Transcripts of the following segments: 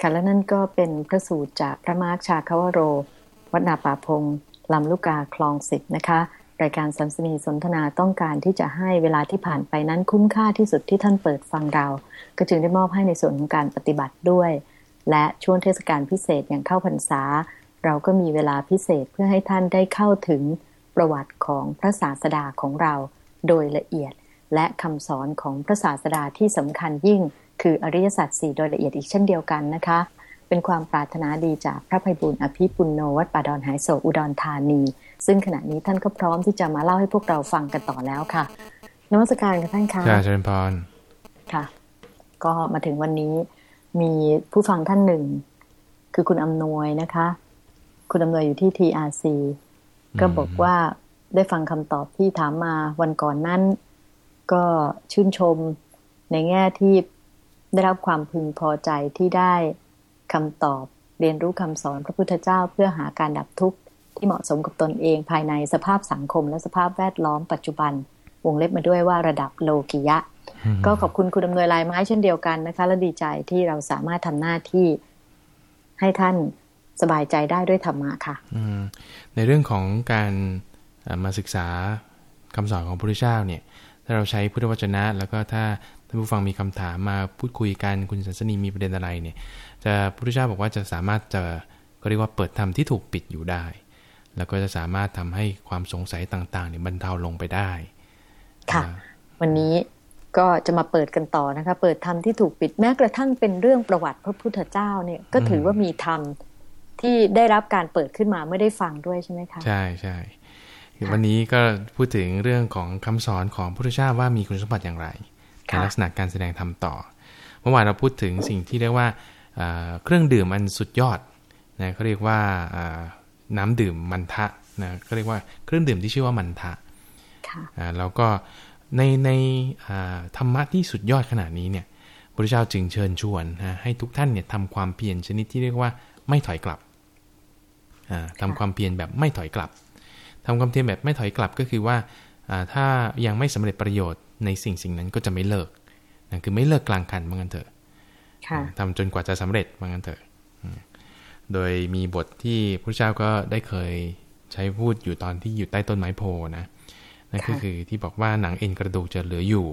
ค่ะและนั่นก็เป็นพระสูตรจากพระมาร์คชาคาวโร วัดนาป่าพงลำลูกกาคลองสิบนะคะ รายการสัมสนีสนทนาต้องการที่จะให้เวลาที่ผ่านไปนั้นคุ้มค่าที่สุดที่ท่านเปิดฟังเรา ก็จึงได้มอบให้ในส่วนของการปฏิบัติด้วย และช่วงเทศกาลพิเศษอย่างเข้าพรรษา เราก็มีเวลาพิเศษเพื่อให้ท่านได้เข้าถึงประวัติของพระศาสดาของเราโดยละเอียด และคำสอนของพระศาสดาที่สำคัญยิ่ง คืออริยสัจสี่โดยละเอียดอีกเช่นเดียวกันนะคะ เป็นความปรารถนาดีจากพระภัยบุญอภิปุณโนวัดป่าดอนหายโศกอุดรธานี ซึ่งขณะนี้ท่านก็พร้อมที่จะมาเล่าให้พวกเราฟังกันต่อแล้วค่ะนวัตการกันท่านคะค่ะเชิญพรค่ะ ก็มาถึงวันนี้มีผู้ฟังท่านหนึ่ง คือคุณอำนวยนะคะ คุณอำนวยอยู่ที่ TRC ก็บอกว่าได้ฟังคำตอบที่ถามมาวันก่อนนั้น ก็ชื่นชมในแง่ที่ ได้รับความพึงพอใจที่ได้คำตอบเรียนรู้คำสอนพระพุทธเจ้าเพื่อหาการดับทุกข์ที่เหมาะสมกับตนเองภายในสภาพสังคม และสภาพแวดล้อมปัจจุบัน วงเล็บมาด้วยว่าระดับโลกิยะ ก็ขอบคุณคุณดำเนินลายไม้เช่นเดียวกันนะคะและดีใจที่เราสามารถทำหน้าที่ให้ท่านสบายใจได้ด้วยธรรมะค่ะในเรื่องของการมาศึกษาคำสอนของพระพุทธเจ้าเนี่ย ถ้าเราใช้พุทธวจนะ แล้วก็ถ้า ท่านผู้ฟังมีคำถามมาพูดคุยกันคุณสันสนีมีประเด็นอะไรเนี่ย จะพระพุทธเจ้าบอกว่าจะสามารถจะก็เรียกว่าเปิดธรรมที่ถูกปิดอยู่ได้ แล้วก็จะสามารถทำให้ความสงสัยต่างๆเนี่ยบรรเทาลงไปได้ ค่ะ วันนี้ก็จะมาเปิดกันต่อนะคะ เปิดธรรมที่ถูกปิดแม้กระทั่งเป็นเรื่องประวัติพระพุทธเจ้าเนี่ยก็ถือว่ามีธรรมที่ได้รับการเปิดขึ้นมาเมื่อได้ฟังด้วยใช่ไหมคะ ใช่ใช่วันนี้ก็พูดถึงเรื่องของคำสอนของพระพุทธเจ้าว่ามีคุณสมบัติอย่างไร ในลักษณะการแสดงธรรมต่อ เมื่อวานเราพูดถึงสิ่งที่เรียกว่าเครื่องดื่มอันสุดยอดนะเขาเรียกว่าน้ำดื่มมันทะนะเขาเรียกว่าเครื่องดื่มที่ชื่อว่ามันทะแล้วก็ในในธรรมะที่สุดยอดขนาดนี้เนี่ยพระเจ้าจึงเชิญชวนนะให้ทุกท่านเนี่ยทำความเพียรชนิดที่เรียกว่าไม่ถอยกลับทำความเพียรแบบไม่ถอยกลับทำความเพียรแบบไม่ถอยกลับก็คือว่าถ้ายังไม่สำเร็จประโยชน์ ในสิ่งสิ่งนั้นก็จะไม่เลิกนะคือไม่เลิกกลางคันเหมือนกันเถอะทำจนกว่าจะสำเร็จเหมือนกันเถอะ โดยมีบทที่พระเจ้าก็ได้เคยใช้พูดอยู่ตอนที่อยู่ใต้ต้นไม้โพนะนั่นก็คือที่บอกว่าหนังเอ็นกระดูกจะเหลืออยู่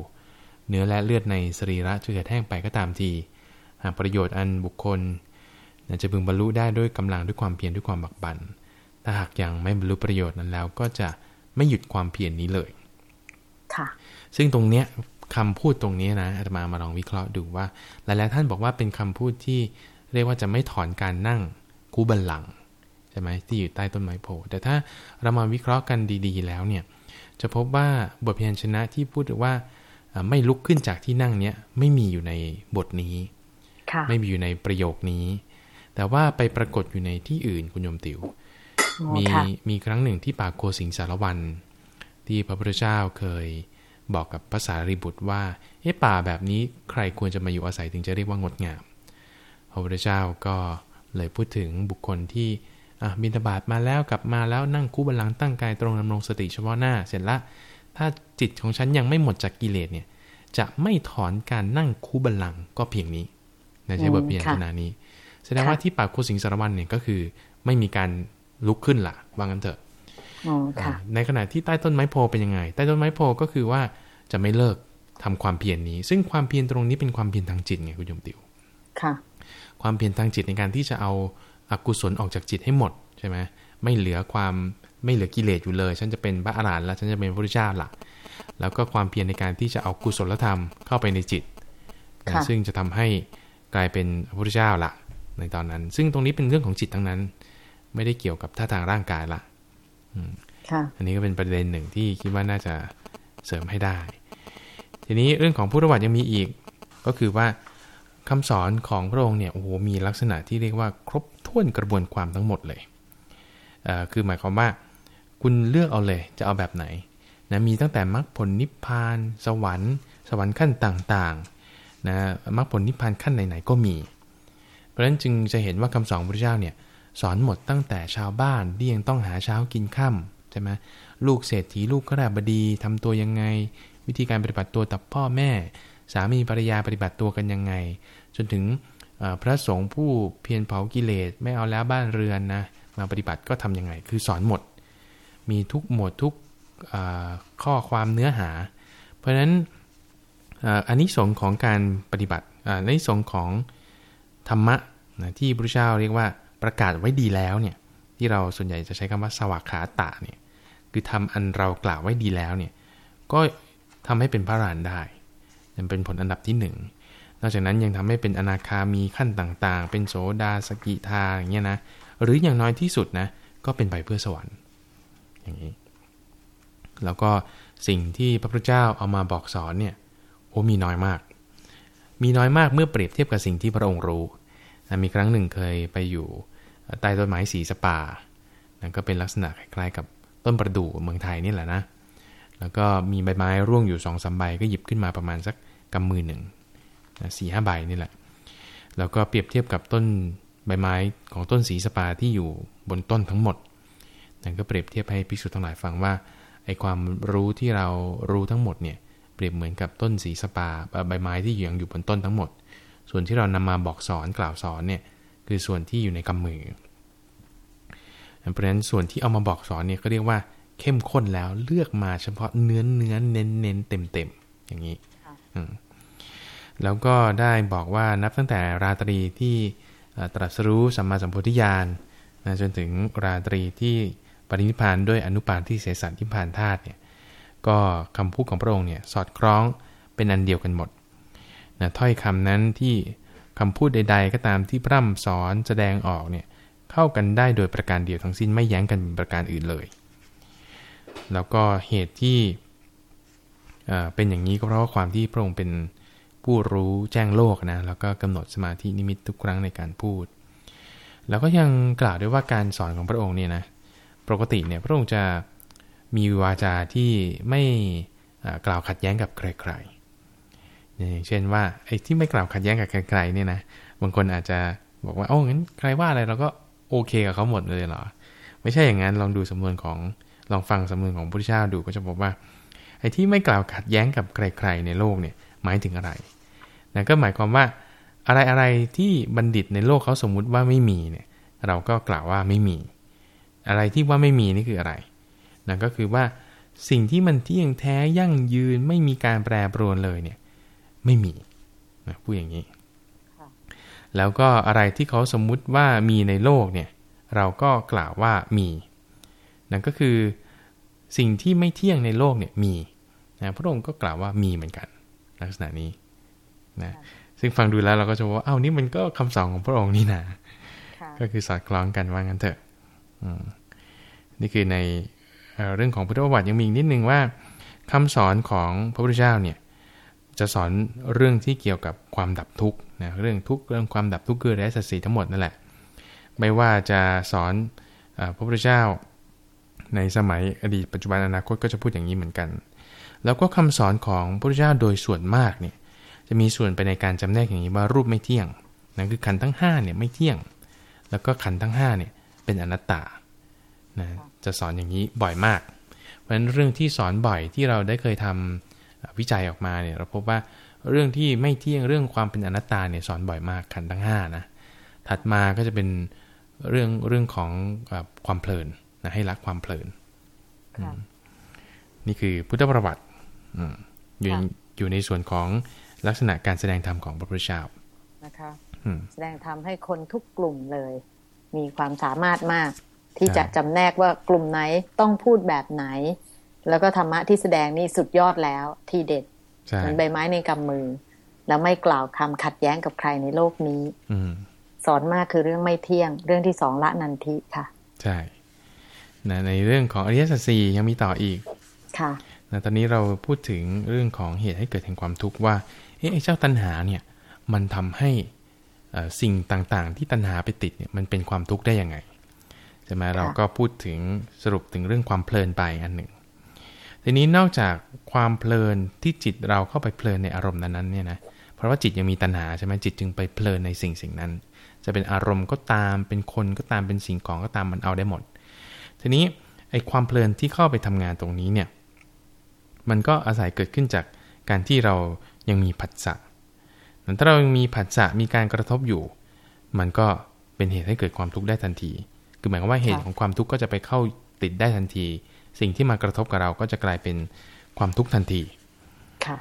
เนื้อและเลือดในสรีระจะแห้งไปก็ตามทีหากประโยชน์อันบุคคลจะพึงบรรลุได้ด้วยกำลังด้วยความเพียรด้วยความบักบัน่นถ้าหากยังไม่บรรลุประโยชน์นั้นแล้ว ก็จะไม่หยุดความเพียรนนี้เลย ค่ะซึ่งตรงเนี้ยคำพูดตรงนี้นะอาตมามาลองวิเคราะห์ดูว่า หลายๆท่านบอกว่าเป็นคำพูดที่เรียกว่าจะไม่ถอนการนั่งคูบัลลังใช่ไหมที่อยู่ใต้ต้นไม้โพแต่ถ้าเรามาวิเคราะห์กันดีๆ แล้วเนี่ยจะพบว่าบทเพียนชนะที่พูดว่าไม่ลุกขึ้นจากที่นั่งเนี้ยไม่มีอยู่ในบทนี้ไม่มีอยู่ในประโยคนี้ แต่ว่าไปปรากฏอยู่ในที่อื่นคุณโยมติว๋วมีมีครั้งหนึ่งที่ป่าโคสิงสารวัน ที่พระพุทธเจ้าเคยบอกกับภาษารีบุตรว่าเอ๊ะป่าแบบนี้ใครควรจะมาอยู่อาศัยถึงจะเรียกว่างดงาม พระพุทธเจ้าก็เลยพูดถึงบุคคลที่บินตบาตมาแล้วกลับมาแล้วนั่งคู่บัลลังตั้งกายตรงดำรงสติเฉพาะหน้าเสร็จละถ้าจิตของฉันยังไม่หมดจากกิเลสเนี่ย จะไม่ถอนการนั่งคู่บัลลังก็เพียงนี้ในใช้บทเพียนขนานี้ แสดงว่าที่ป่าโคสิงสารวันเนี่ยก็คือไม่มีการลุกขึ้นละ่ะว่างั้นเถอะ ในขณะที่ใต้ต้นไม้โพเป็นยังไง ใต้ต้นไม้โพก็คือว่าจะไม่เลิกทำความเพียรนนี้ ซึ่งความเพียรตรงนี้เป็นความเพียรทางจิตไงคุณโยมติวค่ะ ความเพียรทางจิตในการที่จะเอาอากุศลออกจากจิตให้หมดใช่ไหมไม่เหลือความไม่เหลือกิเลสอยู่เลย ฉันจะเป็นพระอรหันต์แล้วฉันจะเป็นพระพุทธเจ้าละแล้วก็ความเพียรในการที่จะเอากุศลธรรมเข้าไปในจิต ซึ่งจะทำให้กลายเป็นพระพุทธเจ้าละในตอนนั้น ซึ่งตรงนี้เป็นเรื่องของจิตทั้งนั้น ไม่ได้เกี่ยวกับท่าทางร่างกายละ อันนี้ก็เป็นประเด็นหนึ่งที่คิดว่าน่าจะเสริมให้ได้ ทีนี้เรื่องของพุทธวัตรยังมีอีก ก็คือว่าคำสอนของพระองค์เนี่ยโอ้โหมีลักษณะที่เรียกว่าครบถ้วนกระบวนความทั้งหมดเลยเคือหมายความว่าคุณเลือกเอาเลยจะเอาแบบไหนนะมีตั้งแต่มรรคผลนิพพาน สวรรค์ สวรรค์ขั้นต่างๆนะมรรคผลนิพพานขั้นไหนๆก็มี เพราะฉะนั้นจึงจะเห็นว่าคำสอนพระเจ้าเนี่ย สอนหมดตั้งแต่ชาวบ้านที่ยังต้องหาเช้ากินค่ำใช่ไหมลูกเศรษฐีลูกขราบดีทำตัวยังไง วิธีการปฏิบัติตัวต่อพ่อแม่ สามีภรรยาปฏิบัติตัวกันยังไง จนถึงพระสงฆ์ผู้เพียรเผากิเลสไม่เอาแล้วบ้านเรือนนะมาปฏิบัติก็ทํำยังไง คือสอนหมด มีทุกหมวดทุกข้อความเนื้อหา เพราะฉะนั้นอันนี้สงของการปฏิบัติอันนี้สงของธรรมะนะที่พระเจ้าเรียกว่า ประกาศไว้ดีแล้วเนี่ยที่เราส่วนใหญ่จะใช้คำว่าสวากขาตะเนี่ยคือทำอันเรากล่าวไว้ดีแล้วเนี่ยก็ทำให้เป็นพระรานได้นั่นเป็นผลอันดับที่หนึ่งนอกจากนั้นยังทำให้เป็นอนาคามีขั้นต่างๆ เป็นโสดาสกิทาอย่างเงี้ยนะหรืออย่างน้อยที่สุดนะก็เป็นไปเพื่อสวรรค์อย่างนี้แล้วก็สิ่งที่พระพุทธเจ้าเอามาบอกสอนเนี่ยโอ้มีน้อยมาก มีน้อยมากเมื่อเปรียบเทียบกับสิ่งที่พระองค์รู้ มีครั้งหนึ่งเคยไปอยู่ใต้ต้นไม้สีสปานั่นก็เป็นลักษณะคล้ายๆกับต้นประดู่เมืองไทยนี่แหละนะ แล้วก็มีใบไม้ร่วงอยู่สองสาใบก็หยิบขึ้นมาประมาณสักกำมือหนึ่งสี่ห้าใบนี่แหละ แล้วก็เปรียบเทียบกับต้นใบไม้ของต้นสีสปาที่อยู่บนต้นทั้งหมดนั่นก็เปรียบเทียบให้ภิกษุทั้งหลายฟังว่าไอความรู้ที่เรารู้ทั้งหมดเนี่ยเปรียบเหมือนกับต้นสีสปาใบไม้ที่ยังอยู่บนต้นทั้งหมด ส่วนที่เรานำมาบอกสอนกล่าวสอนเนี่ยคือส่วนที่อยู่ในกำมือเพราะฉะนั้นส่วนที่เอามาบอกสอนเนี่ยก็เรียกว่าเข้มข้นแล้วเลือกมาเฉพาะเนื้อเนื้อเน้นเน้นเต็มเต็มอย่างนี้แล้วก็ได้บอกว่านับตั้งแต่ราตรีที่ตรัสรู้สัมมาสัมพุทธิญาณนะจนถึงราตรีที่ปรินิพานด้วยอนุปาที่เสสันทิพานธาตุเนี่ยก็คำพูดของพระองค์เนี่ยสอดคล้องเป็นอันเดียวกันหมด นะถ้อยคำนั้นที่คำพูดใด ๆ ก็ตามที่พร่ำสอนแสดงออกเนี่ยเข้ากันได้โดยประการเดียวทั้งสิ้นไม่แย้งกันเป็นประการอื่นเลย แล้วก็เหตุที่เป็นอย่างนี้ก็เพราะว่าความที่พระองค์เป็นผู้รู้แจ้งโลกนะแล้วก็กำหนดสมาธินิมิตทุกครั้งในการพูด แล้วก็ยังกล่าวด้วยว่าการสอนของพระองค์เนี่ยนะปกติเนี่ยพระองค์จะมีวาจาที่ไม่กล่าวขัดแย้งกับใครๆ อย่างเช่นว่าไอ้ที่ไม่กล่าวขัดแย้งกับใครๆเนี่ยนะบางคนอาจจะบอกว่าโอ้งั้นใครว่าอะไรเราก็โอเคกับเขาหมดเลยเหรอ ไม่ใช่อย่างนั้นลองดูสำนวนของลองฟังสำนวนของพระพุทธเจ้าดูก็จะบอกว่าไอ้ที่ไม่กล่าวขัดแย้งกับใคร ๆ ในโลกเนี่ยหมายถึงอะไรนะก็หมายความว่าอะไรอะไรที่บัณฑิตในโลกเขาสมมุติว่าไม่มีเนี่ยเราก็กล่าวว่าไม่มี อะไรที่ว่าไม่มีนี่คืออะไรนั่นก็คือว่าสิ่งที่มันเที่ยงแท้ยั่งยืนไม่มีการแปรปรวนเลยเนี่ย ไม่มีนะพูดอย่างนี้ แล้วก็อะไรที่เขาสมมุติว่ามีในโลกเนี่ยเราก็กล่าวว่ามีนั่นก็คือสิ่งที่ไม่เที่ยงในโลกเนี่ยมีนะพระองค์ก็กล่าวว่ามีเหมือนกัน ลักษณะนี้นะซึ่งฟังดูแล้วเราก็จะว่าเอ้านี่มันก็คำสอนของพระองค์นี่นะก็คือสอดคล้องกันว่างั้นเถอะนี่คือในเรื่องของพุทธประวัติยังมีอีกนิดนึงว่าคำสอนของพระพุทธเจ้าเนี่ย จะสอนเรื่องที่เกี่ยวกับความดับทุกข์นะเรื่องทุกข์เรื่องความดับทุกข์คือแรสัตสีทั้งหมดนั่นแหละ ไม่ว่าจะสอนพระพุทธเจ้าในสมัยอดีตปัจจุบันอนาคตก็จะพูดอย่างนี้เหมือนกัน แล้วก็คำสอนของพระพุทธเจ้าโดยส่วนมากเนี่ยจะมีส่วนไปในการจำแนกอย่างนี้ว่ารูปไม่เที่ยงนั่นคือขันทั้ง5เนี่ยไม่เที่ยง แล้วก็ขันทั้ง5เนี่ยเป็นอนัตตานะจะสอนอย่างนี้บ่อยมาก เพราะฉะนั้นเรื่องที่สอนบ่อยที่เราได้เคยทำ วิจัยออกมาเนี่ยเราพบว่าเรื่องที่ไม่เที่ยงเรื่องความเป็นอนัตตาเนี่ยสอนบ่อยมากขันทั้ง5นะถัดมาก็จะเป็นเรื่องเรื่องของความเพลินนะให้รักความเพลินนี่คือพุทธประวัติอยู่อยู่ในส่วนของลักษณะการแสดงธรรมของพระพุทธเจ้านะคะแสดงธรรมให้คนทุกกลุ่มเลย มีความสามารถมาก ที่จะจำแนกว่ากลุ่มไหนต้องพูดแบบไหน แล้วก็ธรรมะที่แสดงนี่สุดยอดแล้วที่เด็ดเหมือนใบไม้ในกำมือ แล้วไม่กล่าวคำขัดแย้งกับใครในโลกนี้อืสอนมากคือเรื่องไม่เที่ยง เรื่องที่สองละนันทิค่ะ ใช่ในเรื่องของอริยสัจสี่ยังมีต่ออีก ค่ะตอนนี้เราพูดถึงเรื่องของเหตุให้เกิดแห่งความทุกข์ว่าเอ๊ะเจ้าตัณหาเนี่ย มันทำให้สิ่งต่างๆ ที่ตัณหาไปติดเนี่ยมันเป็นความทุกข์ได้ยังไงใช่ไหมเราก็พูดถึงสรุปถึงเรื่องความเพลินไปอันหนึ่ง ทีนี้นอกจากความเพลินที่จิตเราเข้าไปเพลินในอารมณ์นั้นๆเนี่ยนะเพราะว่าจิตยังมีตัณหาใช่ไหมจิตจึงไปเพลินในสิ่งสิ่งนั้น จะเป็นอารมณ์ก็ตามเป็นคนก็ตามเป็นสิ่งของก็ตามมันเอาได้หมด ทีนี้ไอ้ความเพลินที่เข้าไปทำงานตรงนี้เนี่ยมันก็อาศัยเกิดขึ้นจากการที่เรายังมีผัสสะถ้าเรายังมีผัสสะมีการกระทบอยู่ มันก็เป็นเหตุให้เกิดความทุกข์ได้ทันที คือหมายความว่าเหตุของความทุกข์ก็จะไปเข้าติดได้ทันที สิ่งที่มากระทบกับเราก็จะกลายเป็นความทุกข์ทันทีค่ะ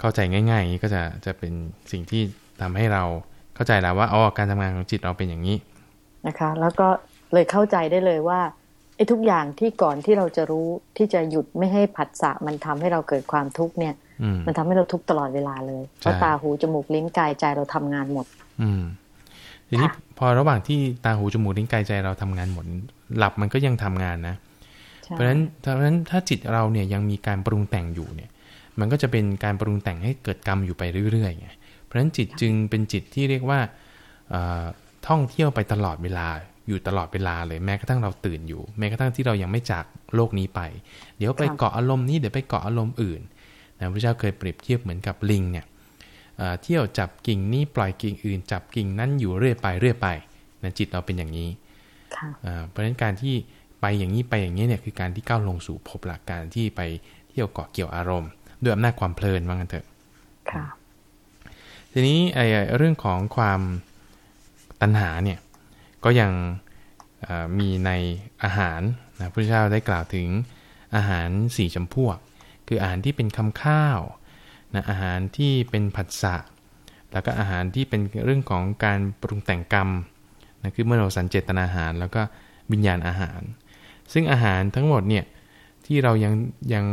เข้าใจง่ายๆอย่างนี้ก็จะจะเป็นสิ่งที่ทำให้เราเข้าใจแล้วว่าอ๋อการทำงานของจิตเราเป็นอย่างนี้นะคะ แล้วก็เลยเข้าใจได้เลยว่าไอ้ทุกอย่างที่ก่อนที่เราจะรู้ที่จะหยุดไม่ให้ผัสสะมันทำให้เราเกิดความทุกข์เนี่ยอืมมันทำให้เราทุกข์ตลอดเวลาเลยเพราะใช่ตาหูจมูกลิ้นกายใจเราทำงานหมด อืมทีนี้ค่ะพอระหว่างที่ตาหูจมูกลิ้นกายใจเราทำงานหมด หลับมันก็ยังทำงานนะใช่ เพราะฉะนั้นเพราะฉะนั้นถ้าจิตเราเนี่ยยังมีการปรุงแต่งอยู่เนี่ย มันก็จะเป็นการปรุงแต่งให้เกิดกรรมอยู่ไปเรื่อยๆไงเพราะฉะนั้นจิตจึงเป็นจิตที่เรียกว่าเอ่อท่องเที่ยวไปตลอดเวลาอยู่ตลอดเวลาเลยแม้กระทั่งเราตื่นอยู่ แม้กระทั่งที่เรายังไม่จากโลกนี้ไป เดี๋ยวไปเกาะอารมณ์นี้เดี๋ยวไปเกาะอารมณ์อื่นนะพระเจ้าเคยเปรียบเทียบเหมือนกับลิงเนี่ยเอ่อเที่ยวจับกิ่งนี้ปล่อยกิ่งอื่น จับกิ่งนั้นอยู่เรื่อยไปเรื่อยไปนะจิตเราเป็นอย่างนี้ค่ะอ่าเพราะฉะนั้นการที่ ไปอย่างนี้ไปอย่างนี้เนี่ยคือการที่ก้าวลงสู่ภพหลักการที่ไปเที่ยวเกาะเกี่ยวอารมณ์ด้วยอำนาจความเพลินว่างั้นเถอะค่ะทีนี้ไอ้เรื่องของความตัณหาเนี่ยก็ยังเอ่อมีในอาหารนะพระเจ้าได้กล่าวถึงอาหารสี่จำพวก คืออาหารที่เป็นคำข้าวนะอาหารที่เป็นผัสสะแล้วก็อาหารที่เป็นเรื่องของการปรุงแต่งกรรมนะคือเมื่อเราสัญเจตนาอาหาร แล้วก็วิญญาณอาหาร ซึ่งอาหารทั้งหมดเนี่ยที่เรายังยัง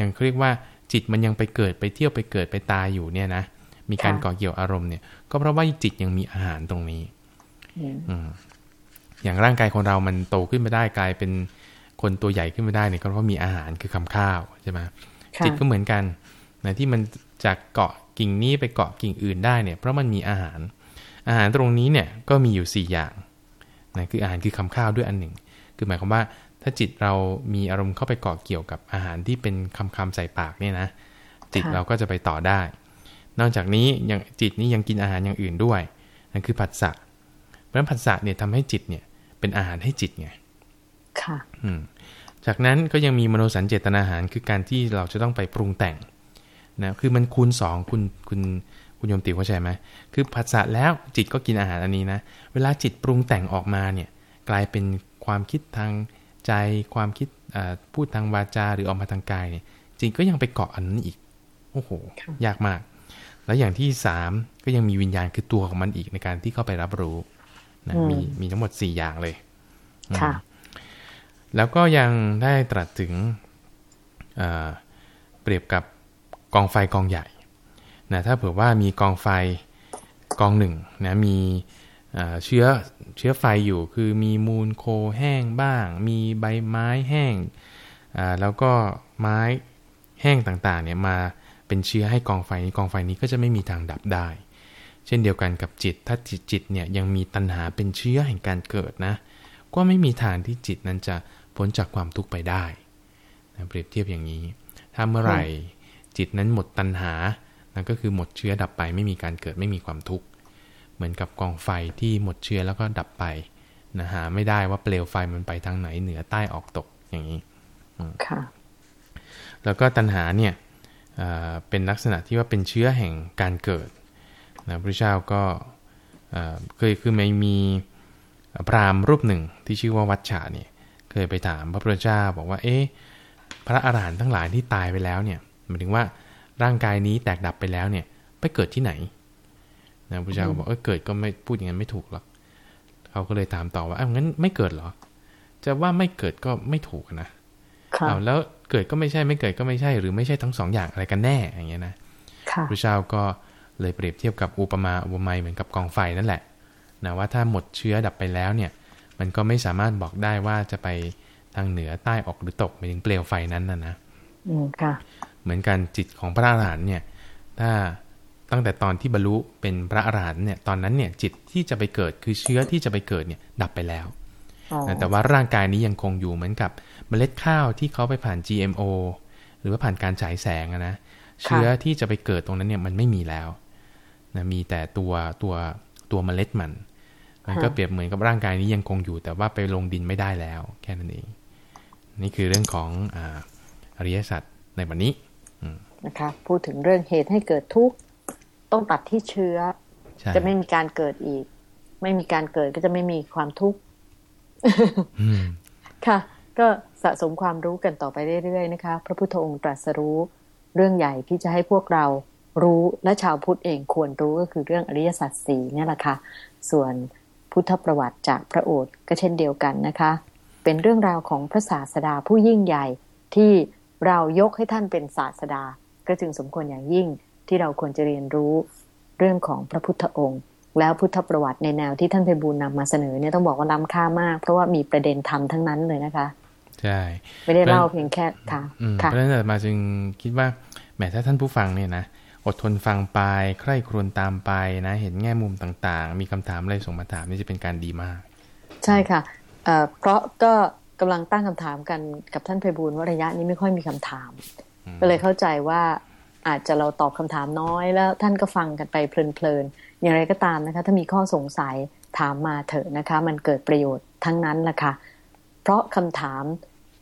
ยังเรียกว่าจิตมันยังไปเกิดไปเที่ยวไปเกิดไปตายอยู่เนี่ยนะมีการค่ะก่อเกี่ยวอารมณ์เนี่ยก็เพราะว่าจิตยังมีอาหารตรงนี้อืมอืมอย่างร่างกายของเรามันโตขึ้นมาได้กลายเป็นคนตัวใหญ่ขึ้นมาได้เนี่ยก็เพราะมีอาหารคือคำข้าวใช่ไหมค่ะจิตก็เหมือนกันนะที่มันจากเกาะกิ่งนี้ไปเกาะกิ่งอื่นได้เนี่ยเพราะมันมีอาหาร อาหารตรงนี้เนี่ยก็มีอยู่ 4 อย่างนะคืออาหารคือคำข้าวด้วยอันหนึ่ง คือหมายความว่าถ้าจิตเรามีอารมณ์เข้าไปเกาะเกี่ยวกับอาหารที่เป็นคำคำๆใส่ปากเนี่ยนะ จิตค่ะเราก็จะไปต่อได้ นอกจากนี้ยังจิตนี้ยังกินอาหารอย่างอื่นด้วยนั่นคือผัสสะเพราะฉะนั้นผัสสะเนี่ยทำให้จิตเนี่ยเป็นอาหารให้จิตไงค่ะอืมจากนั้นก็ยังมีมโนสัญเจตนาอาหารคือการที่เราจะต้องไปปรุงแต่งนะคือมันคูณสองคุณคุณคุณโยมติวเข้าใจไหมคือผัสสะแล้วจิตก็กินอาหารอันนี้นะ เวลาจิตปรุงแต่งออกมาเนี่ย กลายเป็น ความคิดทางใจความคิดอ่าพูดทางวาจาหรือออกมาทางกายเนี่ยจิตก็ยังไปเกาะอันนั้นอีกโอ้โหค่ะยากมาก แล้วอย่างที่สามก็ยังมีวิญญาณคือตัวของมันอีกในการที่เข้าไปรับรู้นะมีมีทั้งหมดสี่อย่างเลยค่ะแล้วก็ยังได้ตรัสถึงเอ่อเปรียบกับกองไฟกองใหญ่นะถ้าเผื่อว่ามีกองไฟกองหนึ่งนะมี เชื้อเชื้อไฟอยู่คือมีมูลโคแห้งบ้าง มีใบไม้แห้งแล้วก็ไม้แห้งต่างๆเนี่ยมาเป็นเชื้อให้กองไฟนี้กองไฟนี้ก็จะไม่มีทางดับได้ เช่นเดียวกันกับจิตถ้าจิตจิตเนี่ยยังมีตัณหาเป็นเชื้อแห่งการเกิดนะก็ไม่มีทางที่จิตนั้นจะพ้นจากความทุกข์ไปได้นะเปรียบเทียบอย่างนี้ ถ้าเมื่อไหร่จิตนั้นหมดตัณหานั่นก็คือหมดเชื้อดับไปไม่มีการเกิดไม่มีความทุกข์ เหมือนกับกองไฟที่หมดเชื้อแล้วก็ดับไปนะหาไม่ได้ว่าเปลวไฟมันไปทางไหนเหนือใต้ออกตกอย่างนี้ค่ะแล้วก็ตัณหาเนี่ยเอ่อเป็นลักษณะที่ว่าเป็นเชื้อแห่งการเกิดนะพระเจ้าก็เอ่อเคยคือไม่มีพราหมณ์รูปหนึ่งที่ชื่อว่าวัชชาเนี่ยเคยไปถามพระพุทธเจ้าบอกว่า เอ๊ะพระอาหารหันต์ทั้งหลายที่ตายไปแล้วเนี่ยหมายถึงว่าร่างกายนี้แตกดับไปแล้วเนี่ยไปเกิดที่ไหน นะพระเจ้าก็บอกเออเกิดก็ไม่พูดอย่างนั้นไม่ถูกหรอกเขาก็เลยถามต่อว่าอ้าวงั้นไม่เกิดเหรอ จะว่าไม่เกิดก็ไม่ถูกนะค่ะอ้าวแล้วเกิดก็ไม่ใช่ไม่เกิดก็ไม่ใช่ หรือไม่ใช่ทั้งสองอย่างอะไรกันแน่อย่างเงี้ยนะค่ะพระเจ้าก็เลยเปรียบเทียบกับอุปมาอุปไมยเหมือนกับกองไฟนั่นแหละนะว่าถ้าหมดเชื้อดับไปแล้วเนี่ย มันก็ไม่สามารถบอกได้ว่าจะไปทางเหนือใต้ออกหรือตกหมายถึงเปลวไฟนั้นนะนะอืมค่ะเหมือนกันจิตของพระอรหันต์เนี่ย ถ้า ตั้งแต่ตอนที่บรรลุเป็นพระอรหันต์เนี่ยตอนนั้นเนี่ยจิตที่จะไปเกิดคือเชื้อที่จะไปเกิดเนี่ยดับไปแล้วอ๋อนะแต่ว่าร่างกายนี้ยังคงอยู่เหมือนกับเมล็ดข้าวที่เขาไปผ่าน GMO หรือว่าผ่านการฉายแสงอะนะเชื้อที่จะไปเกิดตรงนั้นเนี่ยมันไม่มีแล้วนะมีแต่ตัวตัวตัวเมล็ดมัน มันก็เปรียบเหมือนกับร่างกายนี้ยังคงอยู่ แต่ว่าไปลงดินไม่ได้แล้ว แค่นั้นเอง นี่คือเรื่องของอาอริยสัจในวันนี้นะคะพูดถึงเรื่องเหตุให้เกิดทุกข์ ต้องตัดที่เชื้อ จะไม่มีการเกิดอีก ไม่มีการเกิดก็จะไม่มีความทุกข์ค่ะ ก็สะสมความรู้กันต่อไปเรื่อยๆนะคะ พระพุทธองค์ตรัสรู้เรื่องใหญ่ที่จะให้พวกเรารู้และชาวพุทธเองควรรู้ก็คือเรื่องอริยสัจสี่นี่แหละค่ะ ส่วนพุทธประวัติจากพระโอษฐ์ก็เช่นเดียวกันนะคะ เป็นเรื่องราวของพระศาสดาผู้ยิ่งใหญ่ที่เรายกให้ท่านเป็นศาสดา ก็จึงสมควรอย่างยิ่ง ที่เราควรจะเรียนรู้เรื่องของพระพุทธองค์ แล้วพุทธประวัติในแนวที่ท่านเพบูลนำมาเสนอเนี่ยต้องบอกว่าล้ำค่ามาก เพราะว่ามีประเด็นธรรมทั้งนั้นเลยนะคะใช่ไม่ได้เล่าเพียงแค่ค่ะเพราะฉะนั้นมาจึงคิดว่าแหมถ้าท่านผู้ฟังเนี่ยนะอดทนฟังไปใคร่ครวญตามไปนะเห็นแง่มุมต่างๆ มีคำถามอะไรส่งมาถามนี่จะเป็นการดีมาก ใช่ค่ะเเพราะก็กำลังตั้งคำถามกันกับท่านไพบูลว่าระยะนี้ไม่ค่อยมีคำถาม ก็เลยเข้าใจว่า อาจจะเราตอบคำถามน้อยแล้วท่านก็ฟังกันไปเพลินๆ อย่างไรก็ตามนะคะ ถ้ามีข้อสงสัยถามมาเถอะนะคะ มันเกิดประโยชน์ทั้งนั้นแหละค่ะ เพราะคำถาม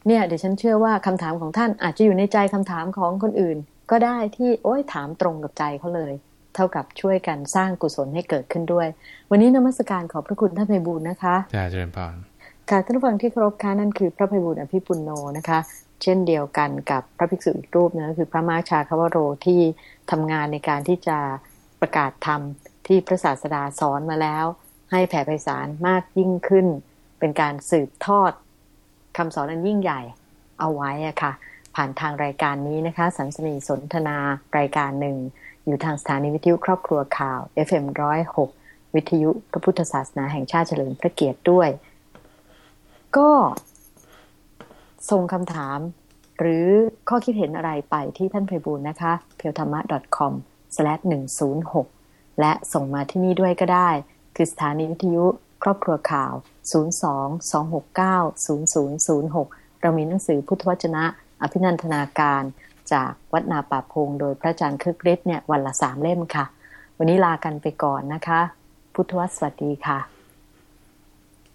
เนี่ยเดี๋ยวฉันเชื่อว่าคำถามของท่านอาจจะอยู่ในใจคำถามของคนอื่น ก็ได้ที่โอ้ยถามตรงกับใจเขาเลย เท่ากับช่วยกันสร้างกุศลให้เกิดขึ้นด้วย วันนี้นมัสการขอบพระคุณท่านไพบูลนะคะจ้าเจริญพรค่ะท่านผู้ฟังที่เคารพค่ะนั่นคือพระภัยบุญอภิปุโนนะคะ เช่นเดียวกันกับพระภิกษุอีกรูปนะคือพระมาชาคาวโรที่ทำงานในการที่จะประกาศธรรมที่พระศาสดาสอนมาแล้ว ให้แผ่ไพศาลมากยิ่งขึ้น เป็นการสืบทอดคำสอนอันยิ่งใหญ่เอาไว้อะค่ะ ผ่านทางรายการนี้นะคะ สันสนีสนทนารายการหนึ่ง อยู่ทางสถานีวิทยุครอบครัวข่าว FM106 วิทยุพระพุทธศาสนาแห่งชาติเฉลิมพระเกียรติด้วย ก็ ส่งคำถาม หรือข้อคิดเห็นอะไรไปที่ท่านไพบูลนะคะ p e l t h a m a c o m 106 และส่งมาที่นี่ด้วยก็ได้ คือสถานีวิทยุครอบครัวข่าว 02-269-0006 เรามีหนังสือพุทธวจนะ อภินันทนาการจากวัดนาป่าพง โดยพระอาจารย์คึกฤทธิ์เนี่ยวันละสามเล่มค่ะ วันนี้ลากันไปก่อนนะคะ พุทธวสวัสดีค่ะ